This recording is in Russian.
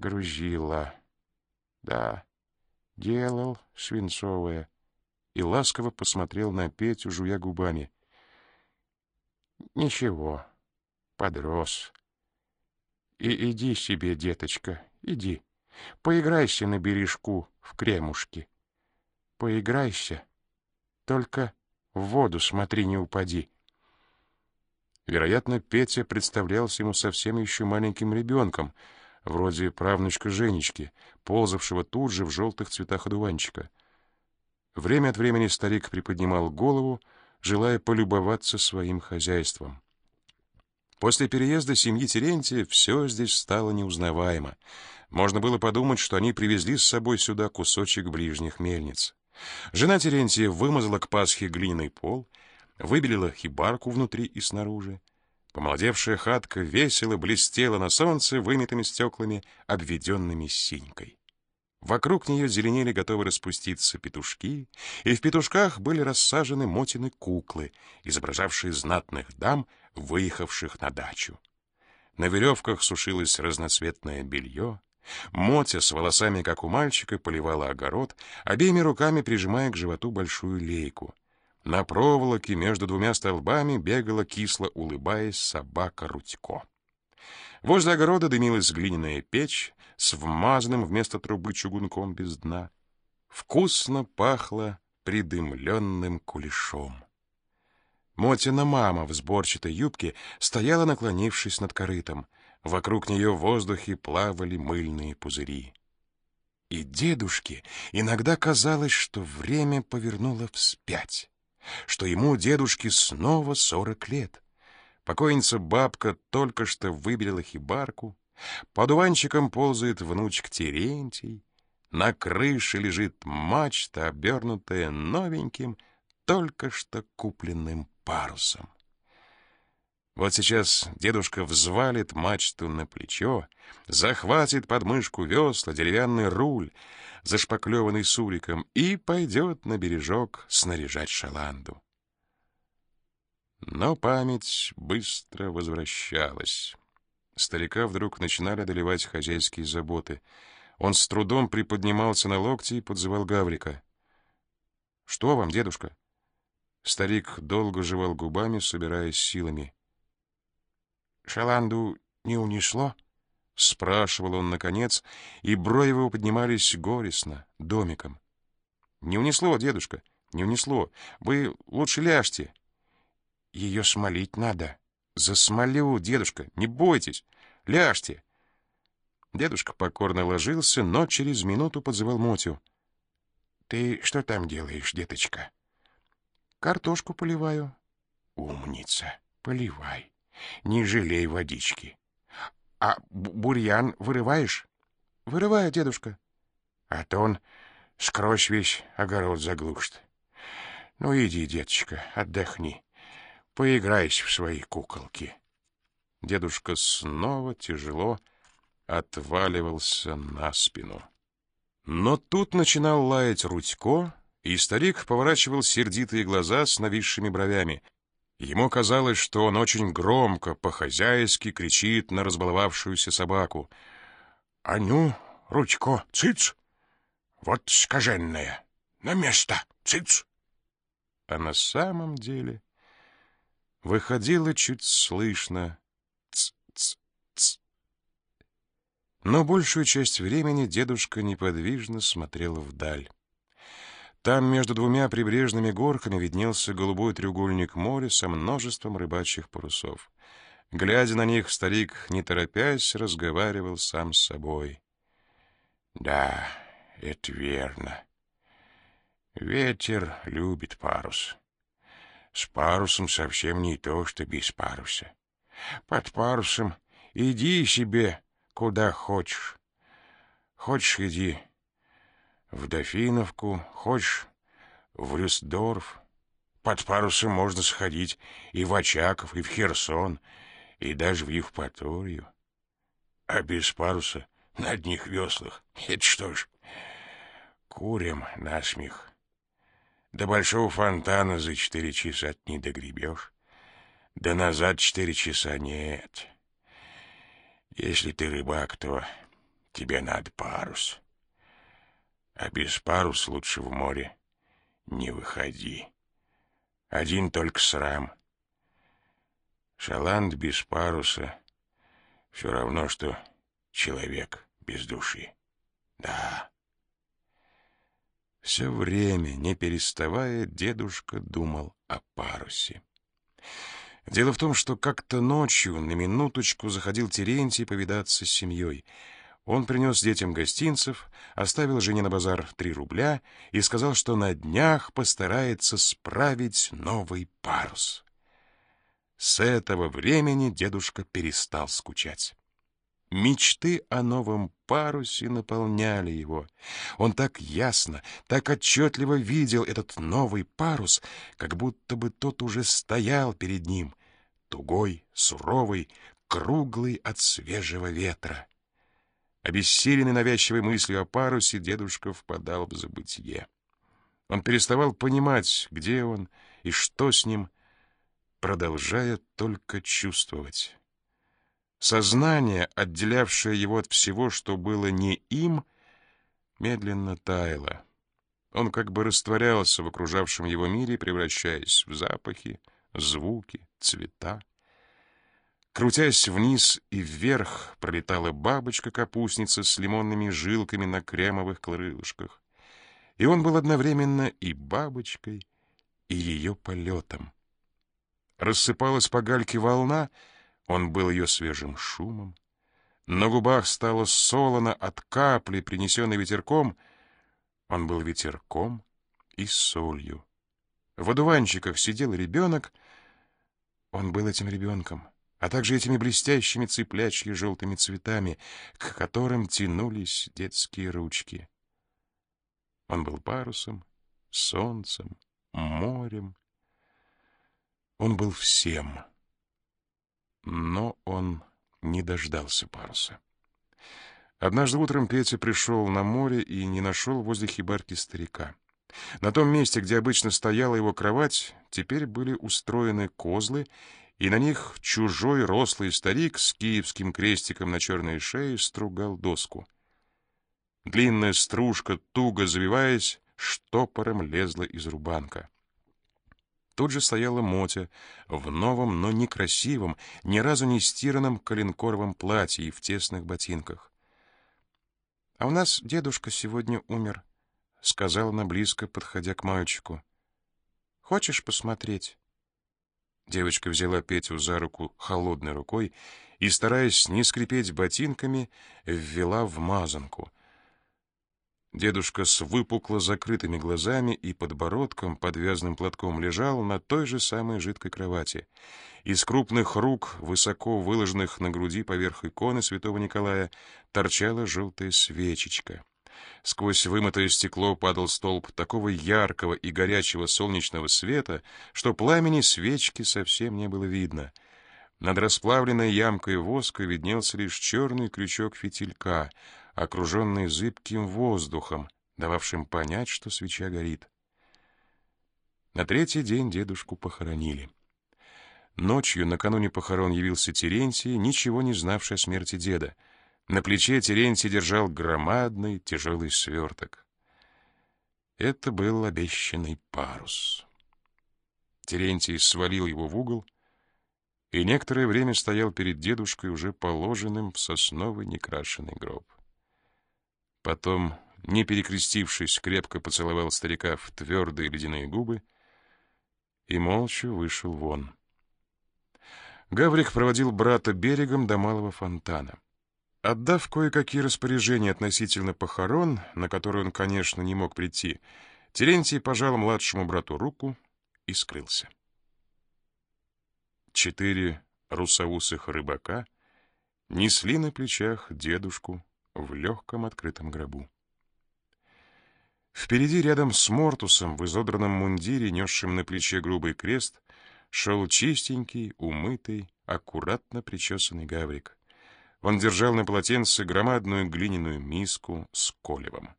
грузила. Да, делал свинцовое. И ласково посмотрел на Петю, жуя губами. Ничего, подрос. И иди себе, деточка, иди. Поиграйся на бережку в кремушки. Поиграйся. Только в воду смотри, не упади. Вероятно, Петя представлялся ему совсем еще маленьким ребенком, вроде правнучка Женечки, ползавшего тут же в желтых цветах одуванчика. Время от времени старик приподнимал голову, желая полюбоваться своим хозяйством. После переезда семьи Терентия все здесь стало неузнаваемо. Можно было подумать, что они привезли с собой сюда кусочек ближних мельниц. Жена Терентия вымазала к Пасхе глиняный пол, выбелила хибарку внутри и снаружи. Помолодевшая хатка весело блестела на солнце вымытыми стеклами, обведенными синькой. Вокруг нее зеленели готовы распуститься петушки, и в петушках были рассажены мотины куклы, изображавшие знатных дам, выехавших на дачу. На веревках сушилось разноцветное белье, Мотя с волосами, как у мальчика, поливала огород, обеими руками прижимая к животу большую лейку. На проволоке между двумя столбами бегала кисло, улыбаясь, собака Рудько. Возле огорода дымилась глиняная печь с вмазанным вместо трубы чугунком без дна. Вкусно пахло придымленным кулешом. Мотина мама в сборчатой юбке стояла, наклонившись над корытом. Вокруг нее в воздухе плавали мыльные пузыри. И дедушке иногда казалось, что время повернуло вспять, что ему, дедушке, снова сорок лет. Покойница бабка только что выбелила хибарку, под уванчиком ползает внучек Терентий, на крыше лежит мачта, обернутая новеньким, только что купленным парусом. Вот сейчас дедушка взвалит мачту на плечо, захватит под мышку весла, деревянный руль, зашпаклеванный суриком, и пойдет на бережок снаряжать шаланду. Но память быстро возвращалась. Старика вдруг начинали одолевать хозяйские заботы. Он с трудом приподнимался на локти и подзывал Гаврика. «Что вам, дедушка?» Старик долго жевал губами, собираясь силами. «Шаланду не унесло?» — спрашивал он наконец, и брови его поднимались горестно, домиком. «Не унесло, дедушка, не унесло. Вы лучше ляжьте». Ее смолить надо. Засмолю, дедушка, не бойтесь. Ляжьте. Дедушка покорно ложился, но через минуту подзывал Мотю. Ты что там делаешь, деточка? Картошку поливаю. Умница. Поливай. Не жалей водички. А бурьян вырываешь? Вырываю, дедушка. А то он скрозь весь огород заглушит. Ну иди, деточка, отдохни. Поиграйся в свои куколки. Дедушка снова тяжело отваливался на спину. Но тут начинал лаять Рудько, и старик поворачивал сердитые глаза с нависшими бровями. Ему казалось, что он очень громко, по-хозяйски кричит на разбаловавшуюся собаку. «Аню, Рудько, цыц! Вот скаженная! На место! Цыц!» А на самом деле выходило чуть слышно «ц-ц-ц». Но большую часть времени дедушка неподвижно смотрел вдаль. Там между двумя прибрежными горками виднелся голубой треугольник моря со множеством рыбачьих парусов. Глядя на них, старик, не торопясь, разговаривал сам с собой. «Да, это верно. Ветер любит парус. С парусом совсем не то, что без паруса. Под парусом иди себе куда хочешь. Хочешь, иди в Дофиновку, хочешь в Рюстдорф. Под парусом можно сходить и в Очаков, и в Херсон, и даже в Евпаторию. А без паруса на одних веслах — это что ж, курим насмех. До большого фонтана за четыре часа не догребешь. Да назад четыре часа нет. Если ты рыбак, то тебе надо парус. А без парус лучше в море не выходи. Один только срам. Шаланд без паруса все равно, что человек без души. Да. Все время, не переставая, дедушка думал о парусе. Дело в том, что как-то ночью на минуточку заходил Терентий повидаться с семьей. Он принес детям гостинцев, оставил жене на базар три рубля и сказал, что на днях постарается справить новый парус. С этого времени дедушка перестал скучать. Мечты о новом парусе наполняли его. Он так ясно, так отчетливо видел этот новый парус, как будто бы тот уже стоял перед ним, тугой, суровый, круглый от свежего ветра. Обессиленный навязчивой мыслью о парусе, дедушка впадал в забытье. Он переставал понимать, где он и что с ним, продолжая только чувствовать. Сознание, отделявшее его от всего, что было не им, медленно таяло. Он как бы растворялся в окружавшем его мире, превращаясь в запахи, звуки, цвета. Крутясь вниз и вверх, пролетала бабочка-капустница с лимонными жилками на кремовых крылышках. И он был одновременно и бабочкой, и ее полетом. Рассыпалась по гальке волна — он был ее свежим шумом. На губах стало солоно от капли, принесенной ветерком. Он был ветерком и солью. В одуванчиках сидел ребенок. Он был этим ребенком, а также этими блестящими цыплячьи желтыми цветами, к которым тянулись детские ручки. Он был парусом, солнцем, морем. Он был всем — но он не дождался паруса. Однажды утром Петя пришел на море и не нашел возле хибарки старика. На том месте, где обычно стояла его кровать, теперь были устроены козлы, и на них чужой рослый старик с киевским крестиком на черной шее стругал доску. Длинная стружка, туго завиваясь, штопором лезла из рубанка. Тут же стояла Мотя в новом, но некрасивом, ни разу не стиранном коленкоровом платье и в тесных ботинках. — А у нас дедушка сегодня умер, — сказала она близко, подходя к мальчику. — Хочешь посмотреть? Девочка взяла Петю за руку холодной рукой и, стараясь не скрипеть ботинками, ввела в мазанку — Дедушка с выпукло закрытыми глазами и подбородком подвязанным платком лежал на той же самой жидкой кровати. Из крупных рук, высоко выложенных на груди поверх иконы святого Николая, торчала желтая свечечка. Сквозь вымытое стекло падал столб такого яркого и горячего солнечного света, что пламени свечки совсем не было видно. Над расплавленной ямкой воска виднелся лишь черный крючок фитилька — окруженный зыбким воздухом, дававшим понять, что свеча горит. На третий день дедушку похоронили. Ночью, накануне похорон, явился Терентий, ничего не знавший о смерти деда. На плече Терентий держал громадный тяжелый сверток. Это был обещанный парус. Терентий свалил его в угол и некоторое время стоял перед дедушкой, уже положенным в сосновый некрашенный гроб. Потом, не перекрестившись, крепко поцеловал старика в твердые ледяные губы и молча вышел вон. Гаврик проводил брата берегом до малого фонтана. Отдав кое-какие распоряжения относительно похорон, на которые он, конечно, не мог прийти, Терентий пожал младшему брату руку и скрылся. Четыре русоусых рыбака несли на плечах дедушку в легком открытом гробу. Впереди, рядом с Мортусом, в изодранном мундире, несшим на плече грубый крест, шел чистенький, умытый, аккуратно причесанный гаврик. Он держал на полотенце громадную глиняную миску с колевом.